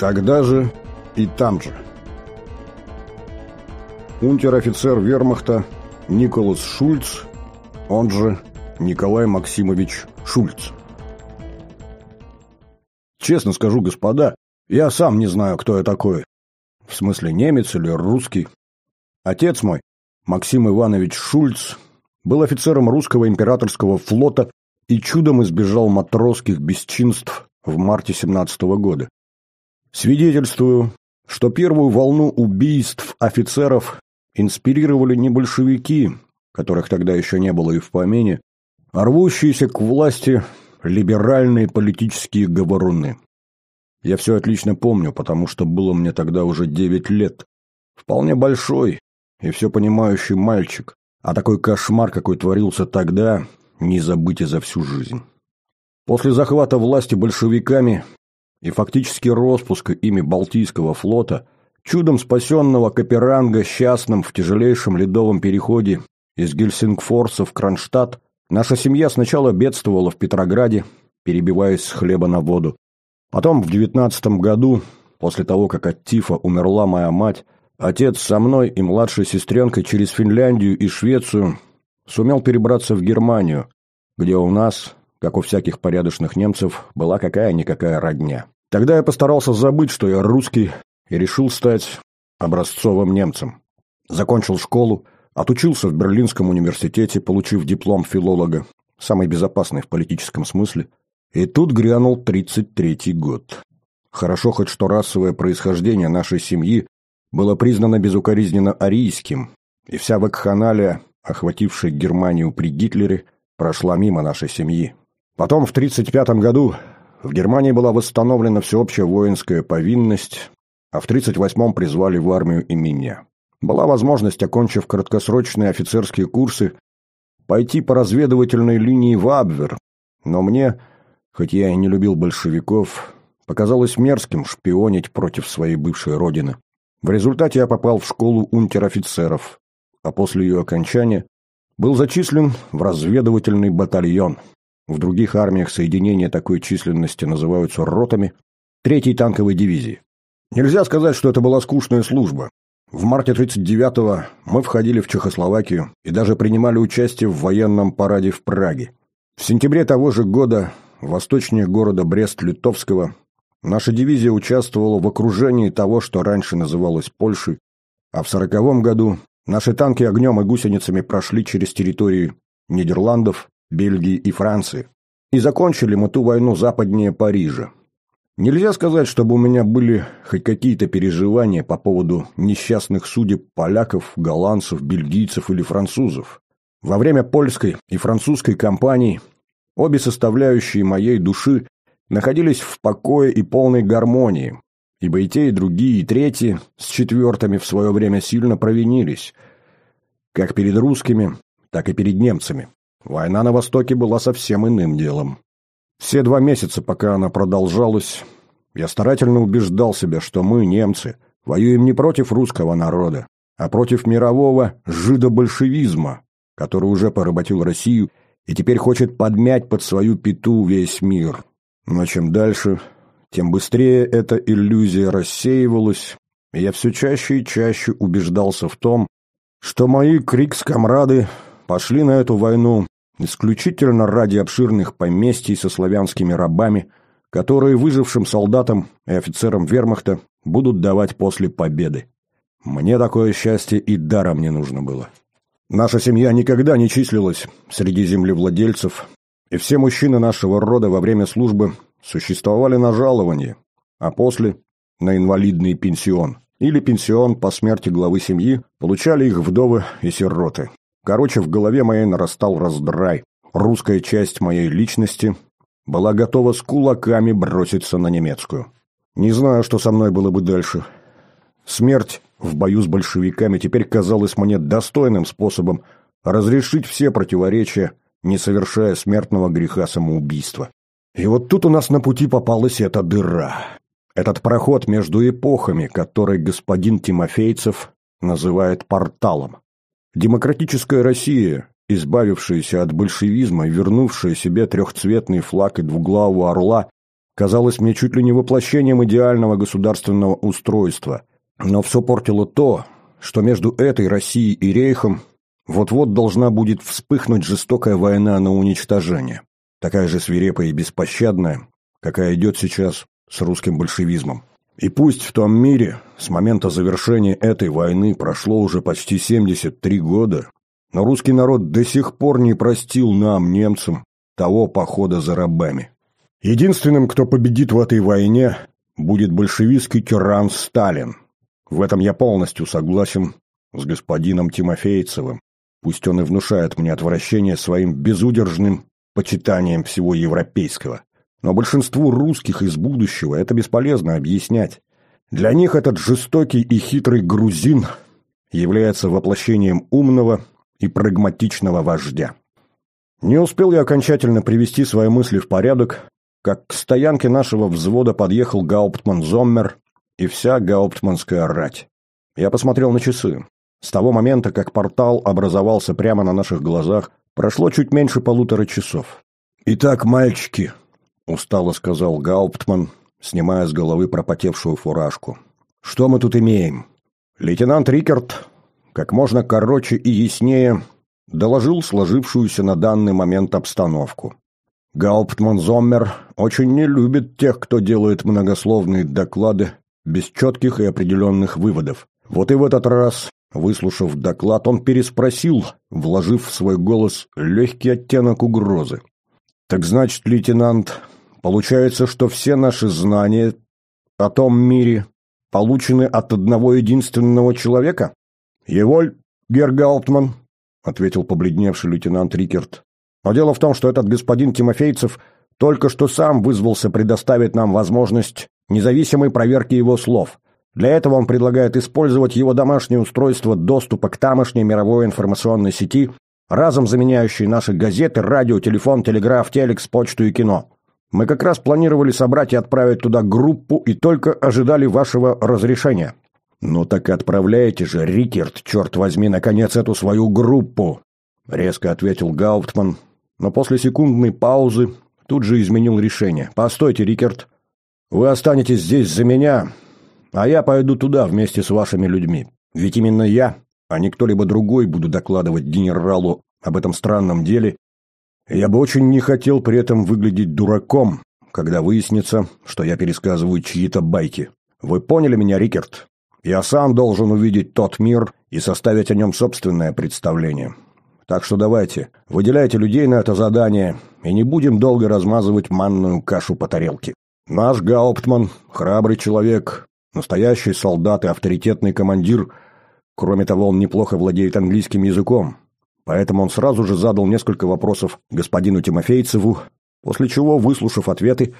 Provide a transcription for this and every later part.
Тогда же и там же. Унтер-офицер вермахта Николас Шульц, он же Николай Максимович Шульц. Честно скажу, господа, я сам не знаю, кто я такой. В смысле, немец или русский. Отец мой, Максим Иванович Шульц, был офицером русского императорского флота и чудом избежал матросских бесчинств в марте 17 -го года. Свидетельствую, что первую волну убийств офицеров инспирировали не большевики, которых тогда еще не было и в помине, а рвущиеся к власти либеральные политические говоруны. Я все отлично помню, потому что было мне тогда уже девять лет. Вполне большой и все понимающий мальчик, а такой кошмар, какой творился тогда, не забыть и за всю жизнь. После захвата власти большевиками и фактически распуска ими Балтийского флота, чудом спасенного Каперанга счастным в тяжелейшем ледовом переходе из Гельсингфорса в Кронштадт, наша семья сначала бедствовала в Петрограде, перебиваясь с хлеба на воду. Потом в девятнадцатом году, после того, как от тифа умерла моя мать, отец со мной и младшей сестренкой через Финляндию и Швецию сумел перебраться в Германию, где у нас, как у всяких порядочных немцев, была какая-никакая родня. Тогда я постарался забыть, что я русский, и решил стать образцовым немцем. Закончил школу, отучился в Берлинском университете, получив диплом филолога, самый безопасный в политическом смысле, и тут грянул 33-й год. Хорошо хоть что расовое происхождение нашей семьи было признано безукоризненно арийским, и вся вакханалия, охватившая Германию при Гитлере, прошла мимо нашей семьи. Потом в 1935 году в Германии была восстановлена всеобщая воинская повинность, а в 1938 призвали в армию и меня. Была возможность, окончив краткосрочные офицерские курсы, пойти по разведывательной линии в Абвер, но мне, хоть я и не любил большевиков, показалось мерзким шпионить против своей бывшей родины. В результате я попал в школу унтер-офицеров, а после ее окончания был зачислен в разведывательный батальон. В других армиях соединения такой численности называются ротами, третьей танковой дивизии. Нельзя сказать, что это была скучная служба. В марте 39-го мы входили в Чехословакию и даже принимали участие в военном параде в Праге. В сентябре того же года, восточнее города Брест-Литовского, наша дивизия участвовала в окружении того, что раньше называлось Польшей, а в сороковом году наши танки огнем и гусеницами прошли через территории Нидерландов, Бельгии и Франции. И закончили мы ту войну западнее Парижа. Нельзя сказать, чтобы у меня были хоть какие-то переживания по поводу несчастных судеб поляков, голландцев, бельгийцев или французов. Во время польской и французской кампаний обе составляющие моей души находились в покое и полной гармонии, ибо и те, и другие, и третьи с четвертыми в свое время сильно провинились, как перед русскими, так и перед немцами. Война на Востоке была совсем иным делом. Все два месяца, пока она продолжалась, я старательно убеждал себя, что мы, немцы, воюем не против русского народа, а против мирового жидобольшевизма, который уже поработил Россию и теперь хочет подмять под свою пету весь мир. Но чем дальше, тем быстрее эта иллюзия рассеивалась, и я все чаще и чаще убеждался в том, что мои крикс-комрады пошли на эту войну исключительно ради обширных поместий со славянскими рабами, которые выжившим солдатам и офицерам вермахта будут давать после победы. Мне такое счастье и даром не нужно было. Наша семья никогда не числилась среди землевладельцев, и все мужчины нашего рода во время службы существовали на жаловании, а после – на инвалидный пенсион. Или пенсион по смерти главы семьи получали их вдовы и сироты. Короче, в голове моей нарастал раздрай. Русская часть моей личности была готова с кулаками броситься на немецкую. Не знаю, что со мной было бы дальше. Смерть в бою с большевиками теперь казалась мне достойным способом разрешить все противоречия, не совершая смертного греха самоубийства. И вот тут у нас на пути попалась эта дыра. Этот проход между эпохами, который господин Тимофейцев называет порталом. Демократическая Россия, избавившаяся от большевизма и вернувшая себе трехцветный флаг и двуглавого орла, казалось мне чуть ли не воплощением идеального государственного устройства. Но все портило то, что между этой Россией и Рейхом вот-вот должна будет вспыхнуть жестокая война на уничтожение, такая же свирепая и беспощадная, какая идет сейчас с русским большевизмом. И пусть в том мире с момента завершения этой войны прошло уже почти 73 года, но русский народ до сих пор не простил нам, немцам, того похода за рабами. Единственным, кто победит в этой войне, будет большевистский тиран Сталин. В этом я полностью согласен с господином Тимофейцевым. Пусть он и внушает мне отвращение своим безудержным почитанием всего европейского. Но большинству русских из будущего это бесполезно объяснять. Для них этот жестокий и хитрый грузин является воплощением умного и прагматичного вождя. Не успел я окончательно привести свои мысли в порядок, как к стоянке нашего взвода подъехал Гауптман Зоммер и вся гауптманская рать. Я посмотрел на часы. С того момента, как портал образовался прямо на наших глазах, прошло чуть меньше полутора часов. «Итак, мальчики», устало сказал Гауптман, снимая с головы пропотевшую фуражку. Что мы тут имеем? Лейтенант Рикерт как можно короче и яснее доложил сложившуюся на данный момент обстановку. Гауптман Зоммер очень не любит тех, кто делает многословные доклады без четких и определенных выводов. Вот и в этот раз, выслушав доклад, он переспросил, вложив в свой голос легкий оттенок угрозы. «Так значит, лейтенант, Получается, что все наши знания о том мире получены от одного единственного человека? Еволь Гергауптман, ответил побледневший лейтенант Рикерт. Но дело в том, что этот господин Тимофейцев только что сам вызвался предоставить нам возможность независимой проверки его слов. Для этого он предлагает использовать его домашнее устройство доступа к тамошней мировой информационной сети, разом заменяющей наши газеты, радио, телефон, телеграф, телекс, почту и кино. Мы как раз планировали собрать и отправить туда группу и только ожидали вашего разрешения. Ну так отправляйте же, Рикерт, черт возьми, наконец эту свою группу, резко ответил Гауптман, но после секундной паузы тут же изменил решение. Постойте, Рикерт, вы останетесь здесь за меня, а я пойду туда вместе с вашими людьми. Ведь именно я, а не кто-либо другой, буду докладывать генералу об этом странном деле я бы очень не хотел при этом выглядеть дураком, когда выяснится, что я пересказываю чьи-то байки. Вы поняли меня, Рикерт? Я сам должен увидеть тот мир и составить о нем собственное представление. Так что давайте, выделяйте людей на это задание и не будем долго размазывать манную кашу по тарелке. Наш Гауптман – храбрый человек, настоящий солдат и авторитетный командир. Кроме того, он неплохо владеет английским языком. Поэтому он сразу же задал несколько вопросов господину Тимофейцеву, после чего, выслушав ответы,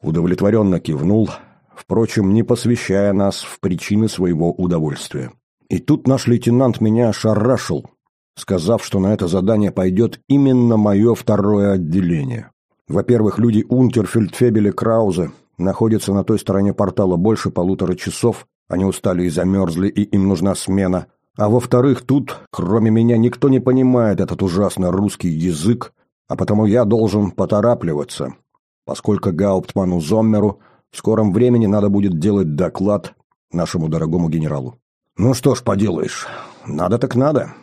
удовлетворенно кивнул, впрочем, не посвящая нас в причины своего удовольствия. И тут наш лейтенант меня ошарашил, сказав, что на это задание пойдет именно мое второе отделение. Во-первых, люди Унтерфельдфебеля и Крауза находятся на той стороне портала больше полутора часов, они устали и замерзли, и им нужна смена – а во-вторых, тут, кроме меня, никто не понимает этот ужасно русский язык, а потому я должен поторапливаться, поскольку Гауптману Зоммеру в скором времени надо будет делать доклад нашему дорогому генералу. Ну что ж поделаешь, надо так надо.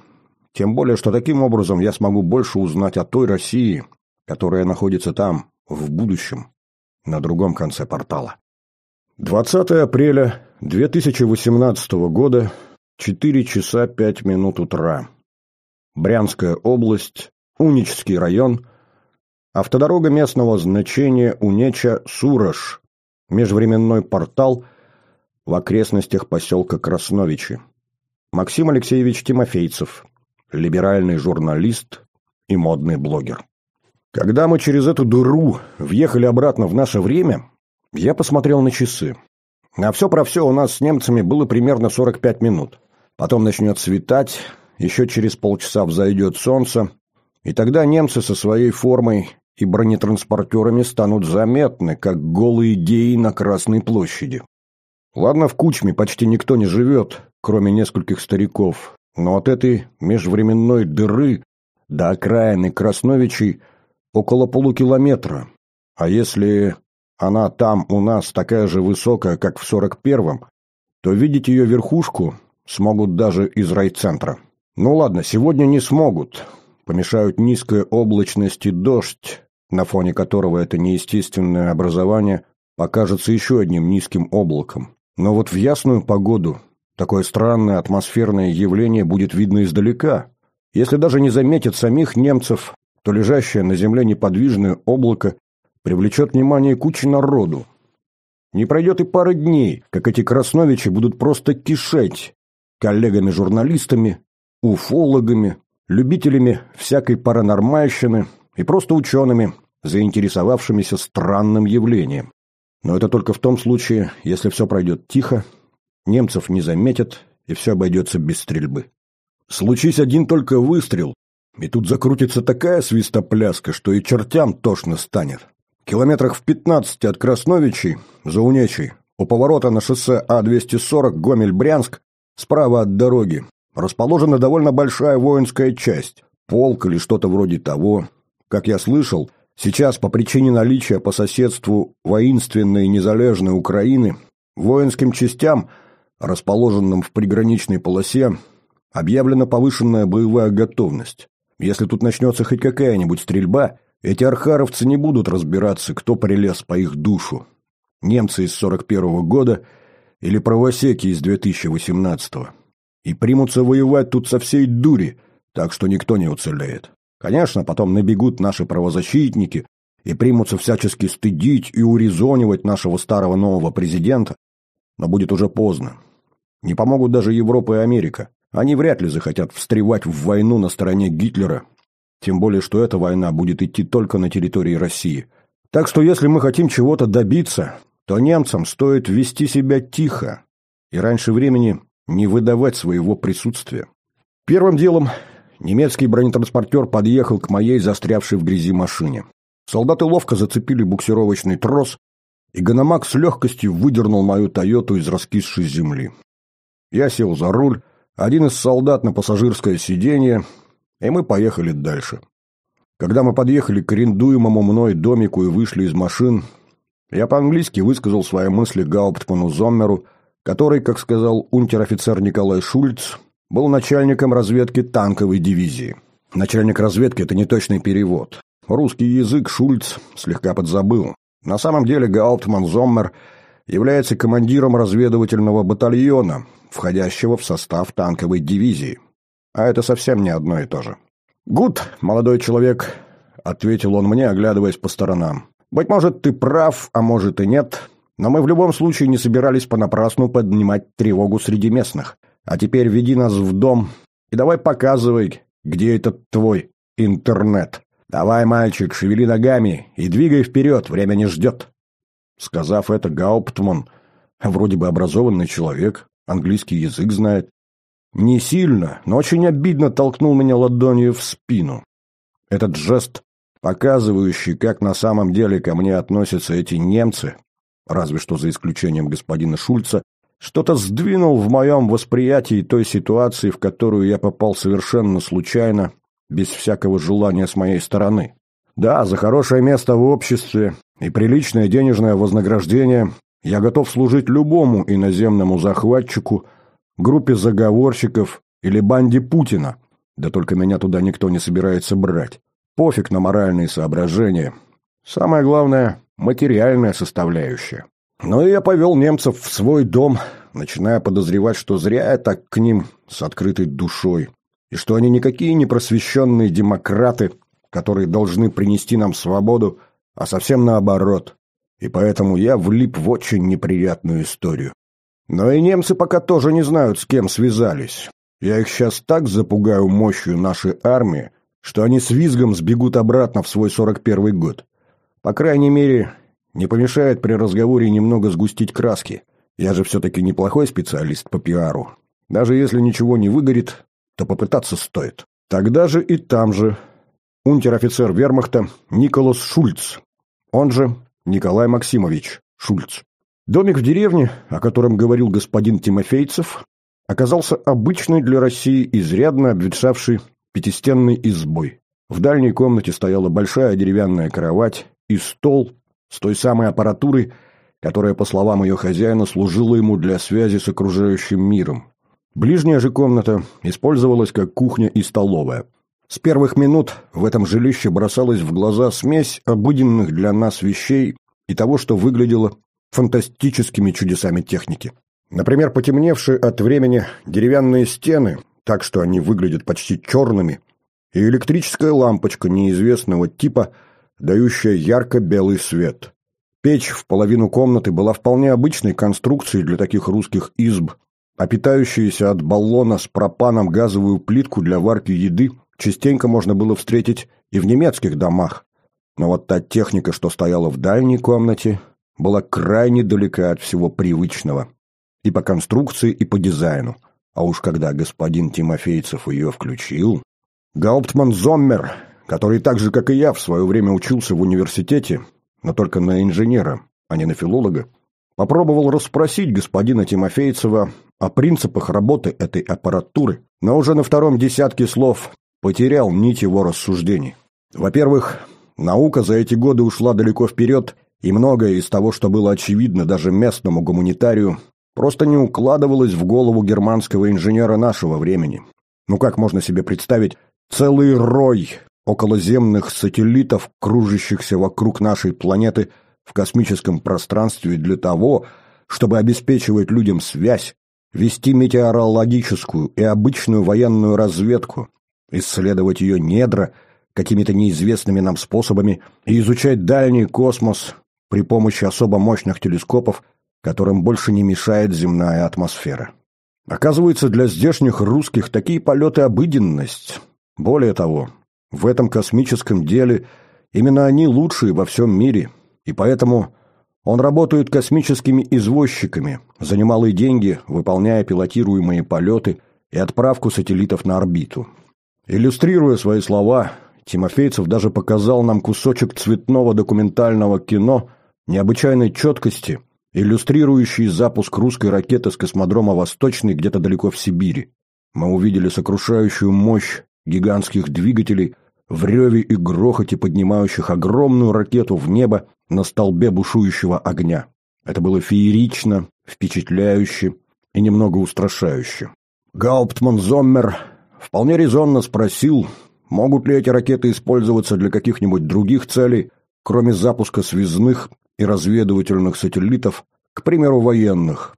Тем более, что таким образом я смогу больше узнать о той России, которая находится там, в будущем, на другом конце портала. 20 апреля 2018 года, Четыре часа пять минут утра. Брянская область, Унический район, автодорога местного значения Унеча-Сурож, межвременной портал в окрестностях поселка Красновичи. Максим Алексеевич Тимофейцев, либеральный журналист и модный блогер. Когда мы через эту дыру въехали обратно в наше время, я посмотрел на часы. На все про все у нас с немцами было примерно 45 минут. Потом начнет светать, еще через полчаса взойдет солнце, и тогда немцы со своей формой и бронетранспортерами станут заметны, как голые геи на Красной площади. Ладно, в Кучме почти никто не живет, кроме нескольких стариков, но от этой межвременной дыры до окраины Красновичей около полукилометра. А если она там у нас такая же высокая, как в 41-м, то видеть ее верхушку смогут даже из райцентра. Ну ладно, сегодня не смогут. Помешают низкая облачность и дождь, на фоне которого это неестественное образование покажется еще одним низким облаком. Но вот в ясную погоду такое странное атмосферное явление будет видно издалека. Если даже не заметят самих немцев, то лежащее на земле неподвижное облако привлечет внимание кучи народу. Не пройдет и пары дней, как эти красновичи будут просто кишеть коллегами-журналистами, уфологами, любителями всякой паранормальщины и просто учеными, заинтересовавшимися странным явлением. Но это только в том случае, если все пройдет тихо, немцев не заметят и все обойдется без стрельбы. Случись один только выстрел, и тут закрутится такая свистопляска, что и чертям тошно станет. Километрах в пятнадцати от Красновичей, за Унечей, у поворота на шоссе А-240 Гомель-Брянск, справа от дороги, расположена довольно большая воинская часть, полк или что-то вроде того. Как я слышал, сейчас по причине наличия по соседству воинственной и незалежной Украины воинским частям, расположенным в приграничной полосе, объявлена повышенная боевая готовность. Если тут начнется хоть какая-нибудь стрельба, эти архаровцы не будут разбираться, кто прилез по их душу. Немцы из 41-го года или правосеки из 2018-го. И примутся воевать тут со всей дури, так что никто не уцелеет. Конечно, потом набегут наши правозащитники и примутся всячески стыдить и урезонивать нашего старого нового президента, но будет уже поздно. Не помогут даже Европа и Америка. Они вряд ли захотят встревать в войну на стороне Гитлера, тем более, что эта война будет идти только на территории России. Так что если мы хотим чего-то добиться, то немцам стоит вести себя тихо и раньше времени не выдавать своего присутствия. Первым делом немецкий бронетранспортер подъехал к моей застрявшей в грязи машине. Солдаты ловко зацепили буксировочный трос, и Ганамак с легкостью выдернул мою «Тойоту» из раскисшей земли. Я сел за руль, один из солдат на пассажирское сиденье, и мы поехали дальше. Когда мы подъехали к арендуемому мной домику и вышли из машин, я по-английски высказал свои мысли Гауптману Зоммеру, который, как сказал унтер-офицер Николай Шульц, был начальником разведки танковой дивизии. Начальник разведки – это неточный перевод. Русский язык Шульц слегка подзабыл. На самом деле Гауптман Зоммер является командиром разведывательного батальона, входящего в состав танковой дивизии. А это совсем не одно и то же. «Гуд, молодой человек», — ответил он мне, оглядываясь по сторонам. «Быть может, ты прав, а может и нет, но мы в любом случае не собирались понапрасну поднимать тревогу среди местных. А теперь веди нас в дом и давай показывай, где этот твой интернет. Давай, мальчик, шевели ногами и двигай вперед, время не ждет». Сказав это, Гауптман, вроде бы образованный человек, английский язык знает, не сильно, но очень обидно толкнул меня ладонью в спину. Этот жест, показывающий, как на самом деле ко мне относятся эти немцы, разве что за исключением господина Шульца, что-то сдвинул в моем восприятии той ситуации, в которую я попал совершенно случайно, без всякого желания с моей стороны. Да, за хорошее место в обществе и приличное денежное вознаграждение я готов служить любому иноземному захватчику – группе заговорщиков или банде Путина. Да только меня туда никто не собирается брать. Пофиг на моральные соображения. Самое главное – материальная составляющая. Но я повел немцев в свой дом, начиная подозревать, что зря я так к ним с открытой душой, и что они никакие не просвещенные демократы, которые должны принести нам свободу, а совсем наоборот. И поэтому я влип в очень неприятную историю. Но и немцы пока тоже не знают, с кем связались. Я их сейчас так запугаю мощью нашей армии, что они с визгом сбегут обратно в свой 41 год. По крайней мере, не помешает при разговоре немного сгустить краски. Я же все-таки неплохой специалист по пиару. Даже если ничего не выгорит, то попытаться стоит. Тогда же и там же унтер-офицер вермахта Николас Шульц, он же Николай Максимович Шульц. Домик в деревне, о котором говорил господин Тимофейцев, оказался обычной для России изрядно обветшавшей пятистенной избой. В дальней комнате стояла большая деревянная кровать и стол, с той самой аппаратурой, которая, по словам ее хозяина, служила ему для связи с окружающим миром. Ближняя же комната использовалась как кухня и столовая. С первых минут в этом жилище бросалась в глаза смесь обыденных для нас вещей и того, что выглядело фантастическими чудесами техники. Например, потемневшие от времени деревянные стены, так что они выглядят почти черными, и электрическая лампочка неизвестного типа, дающая ярко-белый свет. Печь в половину комнаты была вполне обычной конструкцией для таких русских изб, а питающуюся от баллона с пропаном газовую плитку для варки еды частенько можно было встретить и в немецких домах. Но вот та техника, что стояла в дальней комнате, была крайне далека от всего привычного. И по конструкции, и по дизайну. А уж когда господин Тимофейцев ее включил... Гауптман Зоммер, который так же, как и я, в свое время учился в университете, но только на инженера, а не на филолога, попробовал расспросить господина Тимофейцева о принципах работы этой аппаратуры, но уже на втором десятке слов потерял нить его рассуждений. Во-первых, наука за эти годы ушла далеко вперед, и многое из того, что было очевидно даже местному гуманитарию, просто не укладывалось в голову германского инженера нашего времени. Ну как можно себе представить целый рой околоземных сателлитов, кружащихся вокруг нашей планеты в космическом пространстве для того, чтобы обеспечивать людям связь, вести метеорологическую и обычную военную разведку, исследовать ее недра какими-то неизвестными нам способами и изучать дальний космос при помощи особо мощных телескопов, которым больше не мешает земная атмосфера. Оказывается, для здешних русских такие полеты – обыденность. Более того, в этом космическом деле именно они лучшие во всем мире, и поэтому он работает космическими извозчиками, за немалые деньги выполняя пилотируемые полеты и отправку сателлитов на орбиту. Иллюстрируя свои слова, Тимофейцев даже показал нам кусочек цветного документального кино необычайной четкости, иллюстрирующий запуск русской ракеты с космодрома «Восточный» где-то далеко в Сибири. Мы увидели сокрушающую мощь гигантских двигателей в реве и грохоте поднимающих огромную ракету в небо на столбе бушующего огня. Это было феерично, впечатляюще и немного устрашающе. Гауптман Зоммер вполне резонно спросил, могут ли эти ракеты использоваться для каких-нибудь других целей, кроме запуска связных и разведывательных сателлитов, к примеру, военных.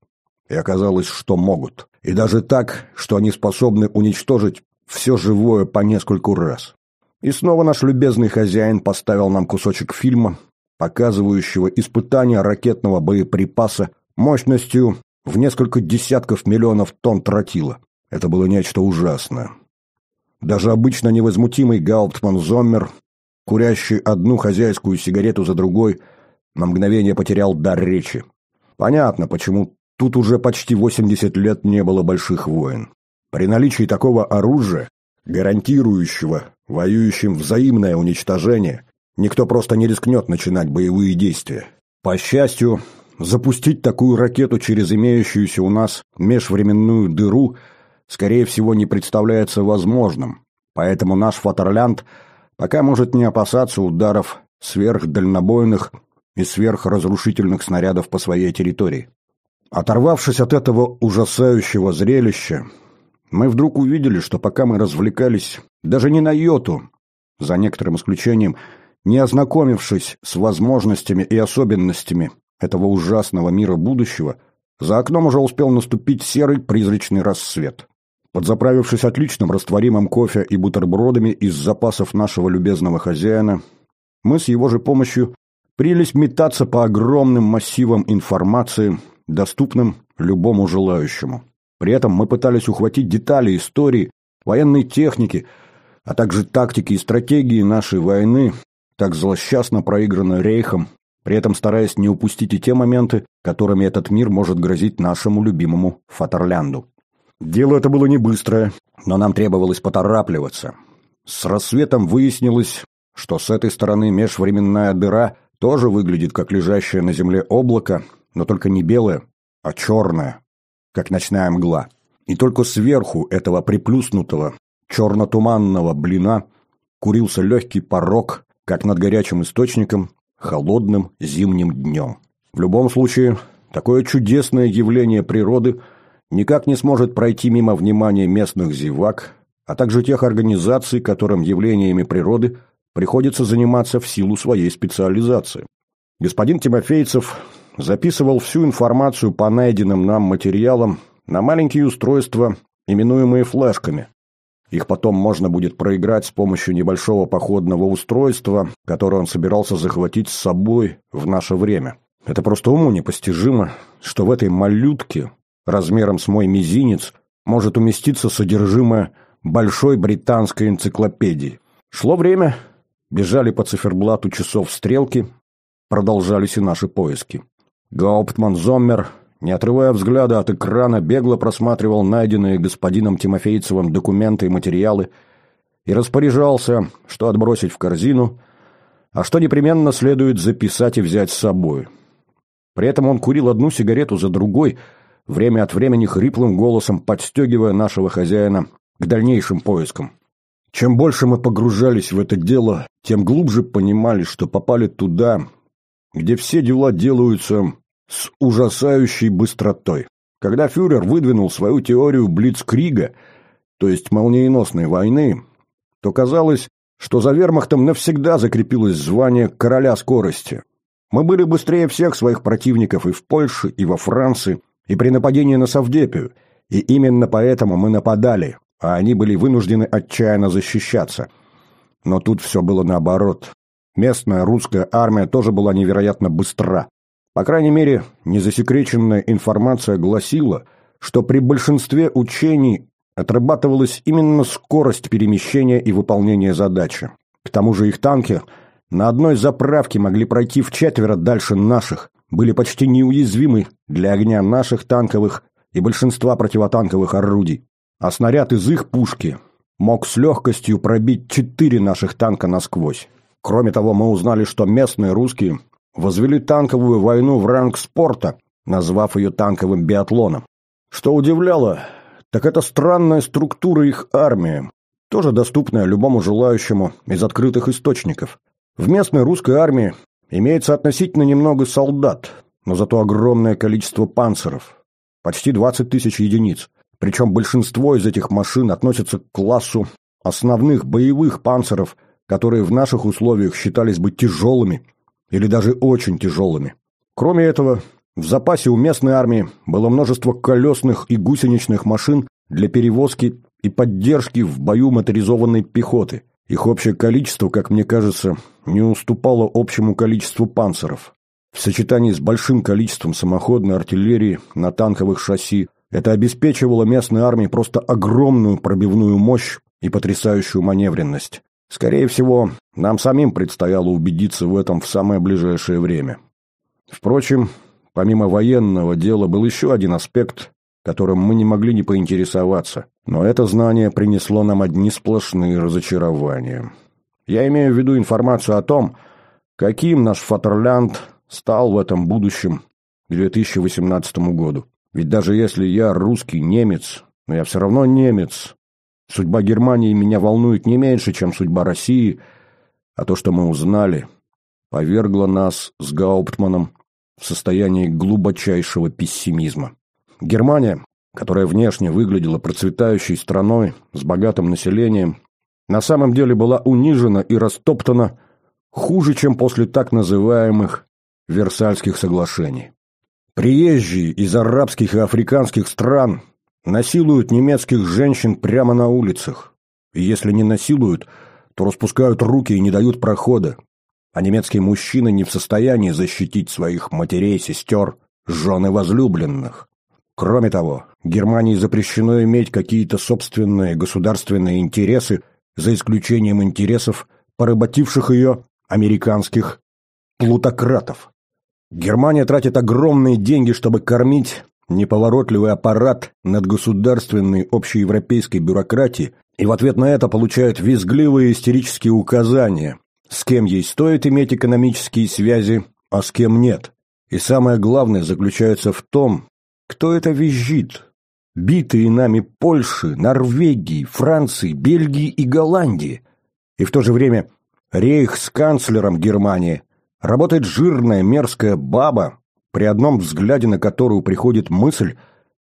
И оказалось, что могут. И даже так, что они способны уничтожить все живое по нескольку раз. И снова наш любезный хозяин поставил нам кусочек фильма, показывающего испытания ракетного боеприпаса мощностью в несколько десятков миллионов тонн тротила. Это было нечто ужасное. Даже обычно невозмутимый Гауптман Зоммер, курящий одну хозяйскую сигарету за другой, на мгновение потерял дар речи. Понятно, почему тут уже почти 80 лет не было больших войн. При наличии такого оружия, гарантирующего воюющим взаимное уничтожение, никто просто не рискнет начинать боевые действия. По счастью, запустить такую ракету через имеющуюся у нас межвременную дыру – скорее всего, не представляется возможным, поэтому наш Фатерлянд пока может не опасаться ударов сверхдальнобойных и сверхразрушительных снарядов по своей территории. Оторвавшись от этого ужасающего зрелища, мы вдруг увидели, что пока мы развлекались даже не на йоту, за некоторым исключением, не ознакомившись с возможностями и особенностями этого ужасного мира будущего, за окном уже успел наступить серый призрачный рассвет. Подзаправившись отличным растворимым кофе и бутербродами из запасов нашего любезного хозяина, мы с его же помощью принялись метаться по огромным массивам информации, доступным любому желающему. При этом мы пытались ухватить детали истории, военной техники, а также тактики и стратегии нашей войны, так злосчастно проигранной Рейхом, при этом стараясь не упустить и те моменты, которыми этот мир может грозить нашему любимому Фатерлянду. Дело это было не быстрое, но нам требовалось поторапливаться. С рассветом выяснилось, что с этой стороны межвременная дыра тоже выглядит как лежащее на земле облако, но только не белое, а черное, как ночная мгла. И только сверху этого приплюснутого черно-туманного блина курился легкий порог, как над горячим источником, холодным зимним днем. В любом случае, такое чудесное явление природы никак не сможет пройти мимо внимания местных зевак, а также тех организаций, которым явлениями природы приходится заниматься в силу своей специализации. Господин Тимофейцев записывал всю информацию по найденным нам материалам на маленькие устройства, именуемые флешками. Их потом можно будет проиграть с помощью небольшого походного устройства, которое он собирался захватить с собой в наше время. Это просто уму непостижимо, что в этой малютке, размером с мой мизинец, может уместиться содержимое большой британской энциклопедии. Шло время, бежали по циферблату часов стрелки, продолжались и наши поиски. Гауптман Зоммер не отрывая взгляда от экрана, бегло просматривал найденные господином Тимофейцевым документы и материалы и распоряжался, что отбросить в корзину, а что непременно следует записать и взять с собой. При этом он курил одну сигарету за другой, время от времени хриплым голосом подстегивая нашего хозяина к дальнейшим поискам. Чем больше мы погружались в это дело, тем глубже понимали, что попали туда, где все дела делаются с ужасающей быстротой. Когда фюрер выдвинул свою теорию Блицкрига, то есть молниеносной войны, то казалось, что за вермахтом навсегда закрепилось звание короля скорости. Мы были быстрее всех своих противников и в Польше, и во Франции, и при нападении на Савдепию, и именно поэтому мы нападали, а они были вынуждены отчаянно защищаться. Но тут все было наоборот. Местная русская армия тоже была невероятно быстра. По крайней мере, незасекреченная информация гласила, что при большинстве учений отрабатывалась именно скорость перемещения и выполнения задачи. К тому же их танки на одной заправке могли пройти в четверо дальше наших, были почти неуязвимы для огня наших танковых и большинства противотанковых орудий. А снаряд из их пушки мог с легкостью пробить четыре наших танка насквозь. Кроме того, мы узнали, что местные русские возвели танковую войну в ранг спорта, назвав ее танковым биатлоном. Что удивляло, так это странная структура их армии, тоже доступная любому желающему из открытых источников. В местной русской армии имеется относительно немного солдат, но зато огромное количество панцеров, почти 20 тысяч единиц. Причем большинство из этих машин относятся к классу основных боевых панцеров, которые в наших условиях считались бы тяжелыми или даже очень тяжелыми. Кроме этого, в запасе у местной армии было множество колесных и гусеничных машин для перевозки и поддержки в бою моторизованной пехоты. Их общее количество, как мне кажется, не уступало общему количеству панцеров. В сочетании с большим количеством самоходной артиллерии на танковых шасси это обеспечивало местной армии просто огромную пробивную мощь и потрясающую маневренность. Скорее всего, нам самим предстояло убедиться в этом в самое ближайшее время. Впрочем, помимо военного дела был еще один аспект, которым мы не могли не поинтересоваться, но это знание принесло нам одни сплошные разочарования. Я имею в виду информацию о том, каким наш Фатерлянд стал в этом будущем к 2018 году. Ведь даже если я русский немец, но я все равно немец, Судьба Германии меня волнует не меньше, чем судьба России, а то, что мы узнали, повергло нас с Гауптманом в состояние глубочайшего пессимизма. Германия, которая внешне выглядела процветающей страной с богатым населением, на самом деле была унижена и растоптана хуже, чем после так называемых Версальских соглашений. Приезжие из арабских и африканских стран Насилуют немецких женщин прямо на улицах. И если не насилуют, то распускают руки и не дают прохода. А немецкие мужчины не в состоянии защитить своих матерей, сестер, жен и возлюбленных. Кроме того, Германии запрещено иметь какие-то собственные государственные интересы, за исключением интересов поработивших ее американских плутократов. Германия тратит огромные деньги, чтобы кормить неповоротливый аппарат над государственной общеевропейской бюрократии и в ответ на это получает визгливые истерические указания, с кем ей стоит иметь экономические связи, а с кем нет. И самое главное заключается в том, кто это визжит. Битые нами Польши, Норвегии, Франции, Бельгии и Голландии. И в то же время рейх с канцлером Германии Работает жирная, мерзкая баба, при одном взгляде на которую приходит мысль,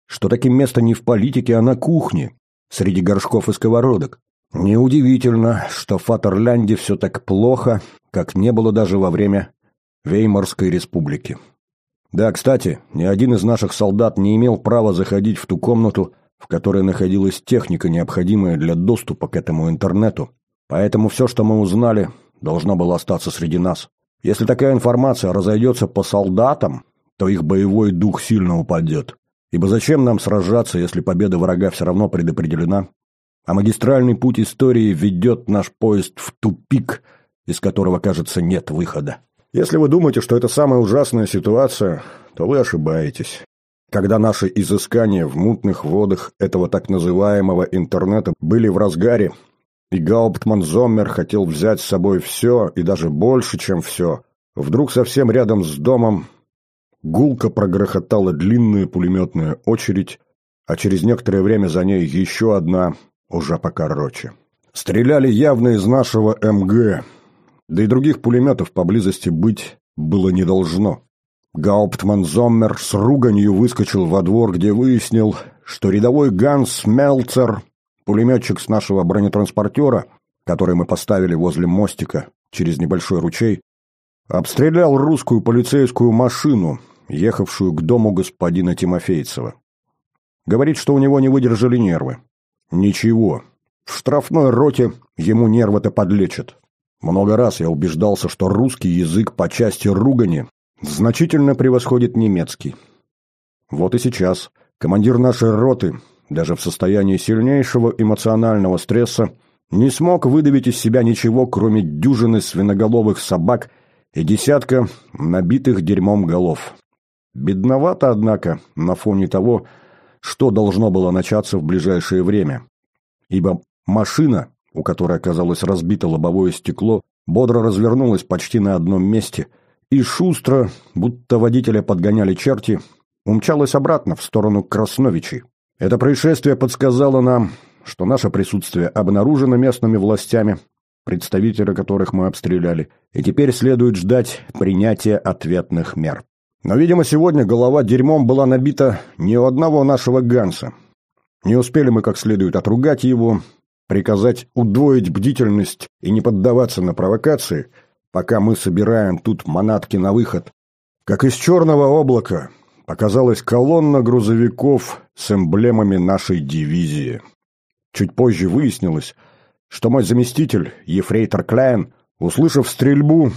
что таким место не в политике, а на кухне, среди горшков и сковородок. Неудивительно, что в Фатерлянде все так плохо, как не было даже во время Веймарской республики. Да, кстати, ни один из наших солдат не имел права заходить в ту комнату, в которой находилась техника, необходимая для доступа к этому интернету. Поэтому все, что мы узнали, должно было остаться среди нас. Если такая информация разойдется по солдатам, то их боевой дух сильно упадет. Ибо зачем нам сражаться, если победа врага все равно предопределена? А магистральный путь истории ведет наш поезд в тупик, из которого, кажется, нет выхода. Если вы думаете, что это самая ужасная ситуация, то вы ошибаетесь. Когда наши изыскания в мутных водах этого так называемого интернета были в разгаре, и Гауптман Зоммер хотел взять с собой все, и даже больше, чем все, вдруг совсем рядом с домом гулко прогрохотала длинная пулеметная очередь, а через некоторое время за ней еще одна, уже покороче. Стреляли явно из нашего МГ, да и других пулеметов поблизости быть было не должно. Гауптман Зоммер с руганью выскочил во двор, где выяснил, что рядовой Ганс Мелцер, пулеметчик с нашего бронетранспортера, который мы поставили возле мостика через небольшой ручей, обстрелял русскую полицейскую машину, ехавшую к дому господина Тимофейцева. Говорит, что у него не выдержали нервы. Ничего, в штрафной роте ему нервы-то подлечат. Много раз я убеждался, что русский язык по части ругани значительно превосходит немецкий. Вот и сейчас командир нашей роты, даже в состоянии сильнейшего эмоционального стресса, не смог выдавить из себя ничего, кроме дюжины свиноголовых собак и десятка набитых дерьмом голов. Бедновато, однако, на фоне того, что должно было начаться в ближайшее время. Ибо машина, у которой оказалось разбито лобовое стекло, бодро развернулась почти на одном месте – и шустро, будто водителя подгоняли черти, умчалась обратно в сторону Красновичей. Это происшествие подсказало нам, что наше присутствие обнаружено местными властями, представителя которых мы обстреляли, и теперь следует ждать принятия ответных мер. Но, видимо, сегодня голова дерьмом была набита не у одного нашего Ганса. Не успели мы как следует отругать его, приказать удвоить бдительность и не поддаваться на провокации – пока мы собираем тут манатки на выход, как из черного облака показалась колонна грузовиков с эмблемами нашей дивизии. Чуть позже выяснилось, что мой заместитель, ефрейтор Кляйн, услышав стрельбу,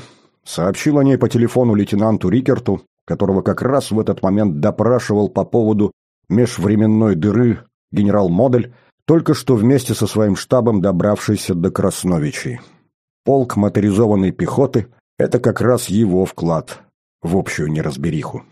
сообщил о ней по телефону лейтенанту Рикерту, которого как раз в этот момент допрашивал по поводу межвременной дыры генерал Модель, только что вместе со своим штабом добравшийся до Красновичей. Полк моторизованной пехоты – это как раз его вклад в общую неразбериху.